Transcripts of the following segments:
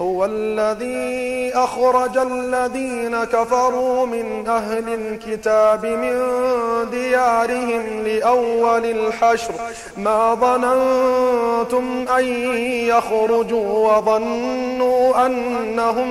هو الذي أخرج الذين كفروا من أهل الكتاب من ديارهم لأول الحشر. ما ظننتم أن يخرجوا وظنوا أنهم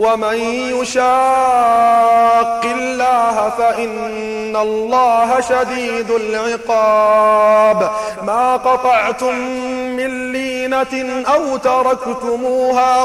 ومن يشاق الله فإن الله شديد العقاب ما قطعتم من لينة أو تركتموها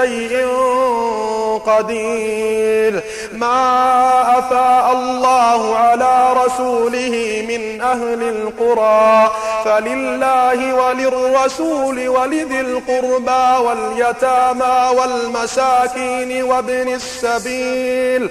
شيء قدير. ما أفاء الله على رسوله من أهل القرى، فلله وللرسول ولذي القربى واليتامى والمساكين وابن السبيل.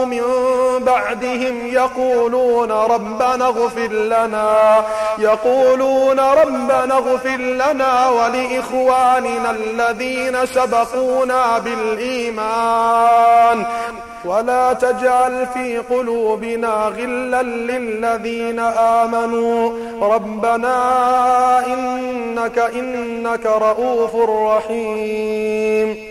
بعدهم يقولون ربنا اغفر لنا. يقولون ربنا اغفر لنا ولإخواننا الذين سبقونا بالإيمان. ولا تجعل في قلوبنا غلا للذين آمنوا. ربنا إنك إنك رؤوف رحيم.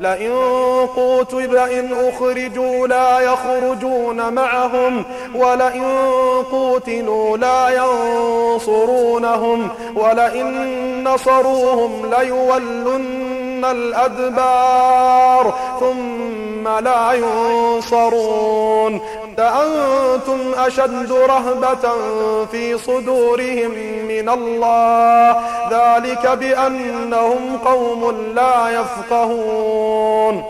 لئن قوتوا لئن أخرجوا لا يخرجون معهم ولئن قوتلوا لا ينصرونهم ولئن نصروهم ليولن الأدبار ثم لا ينصرون أأنتم أشد رهبة في صدورهم من الله ذلك بأنهم قوم لا يفقهون.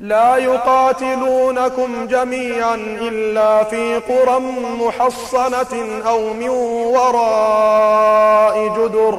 لا يقاتلونكم جميعا إلا في قرى محصنة أو من وراء جدر.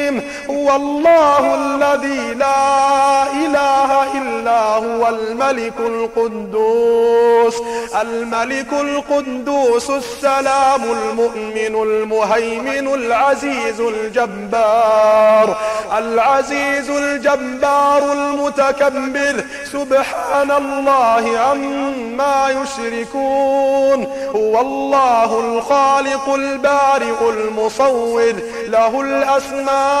هو الله الذي لا إله إلا هو الملك القدوس الملك القدوس السلام المؤمن المهيمن العزيز الجبار العزيز الجبار المتكبر سبحان الله عما يشركون هو الله الخالق البارئ المصور له الأسماء